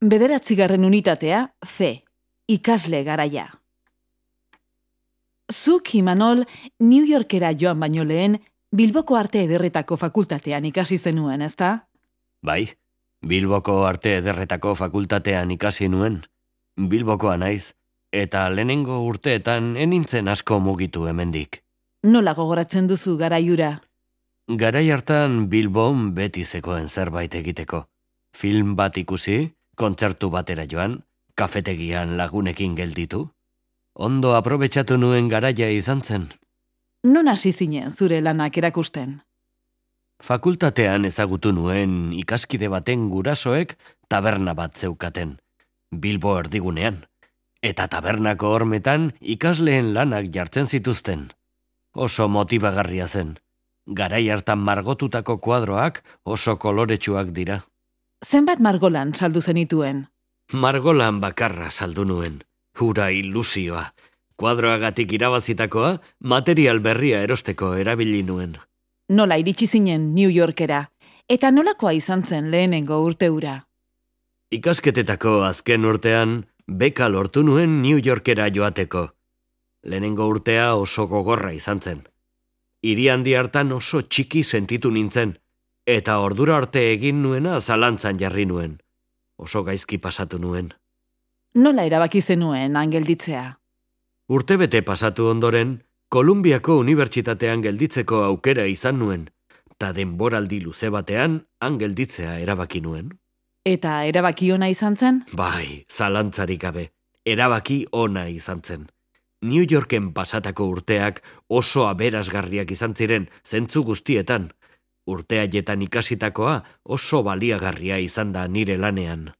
Bederatzigarren unitatea, C. Ikasle garaia. Zuk, Imanol, New Yorkera joan baino lehen, Bilboko arte ederretako fakultatean ikasi zenuen, ezta? Bai, Bilboko arte ederretako fakultatean ikasi nuen. Bilbokoa naiz, eta lehenengo urteetan enintzen asko mugitu hemendik. Nola gogoratzen duzu garaiura? Garai hartan Bilbon beti zegoen zerbait egiteko. Film bat ikusi, kontzertu batera joan, kafetegian lagunekin gelditu. Ondo aprobetsatu nuen garaia izan zen. Non hasi zinen zure lanak erakusten? Fakultatean ezagutu nuen ikaskide baten gurasoek taberna bat zeukaten. Bilbo erdigunean. Eta tabernako hormetan ikasleen lanak jartzen zituzten. Oso motibagarria zen. Garai hartan margotutako kuadroak oso koloretsuak dira. Zenbat margolan saldu zenituen? Margolan bakarra saldu nuen. Hura ilusioa. Kuadroagatik irabazitakoa, material berria erosteko erabili nuen. Nola iritsi zinen New Yorkera? Eta nolakoa izan zen lehenengo urteura? Ikasketetako azken urtean, beka lortu nuen New Yorkera joateko. Lehenengo urtea oso gogorra izan zen. Hiri handi hartan oso txiki sentitu nintzen, eta ordura arte egin nuena zalantzan jarri nuen. Oso gaizki pasatu nuen. Nola erabaki zenuen angelditzea? Urtebete pasatu ondoren, Kolumbiako Unibertsitatean gelditzeko aukera izan nuen, ta denboraldi luze batean angelditzea erabaki nuen. Eta erabaki ona izan zen? Bai, zalantzarik gabe, erabaki ona izan zen. New Yorken pasatako urteak oso aberasgarriak izan ziren zentzu guztietan. Urtea jetan ikasitakoa oso baliagarria izan da nire lanean.